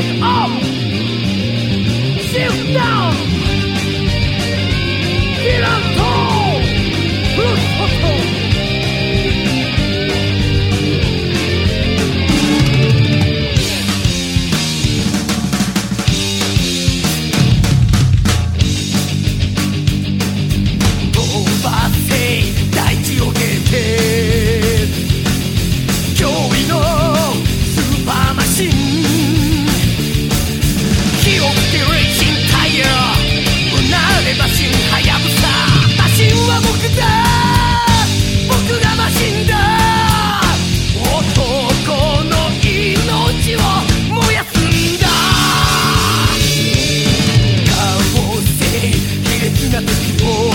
is up. Shoot な時を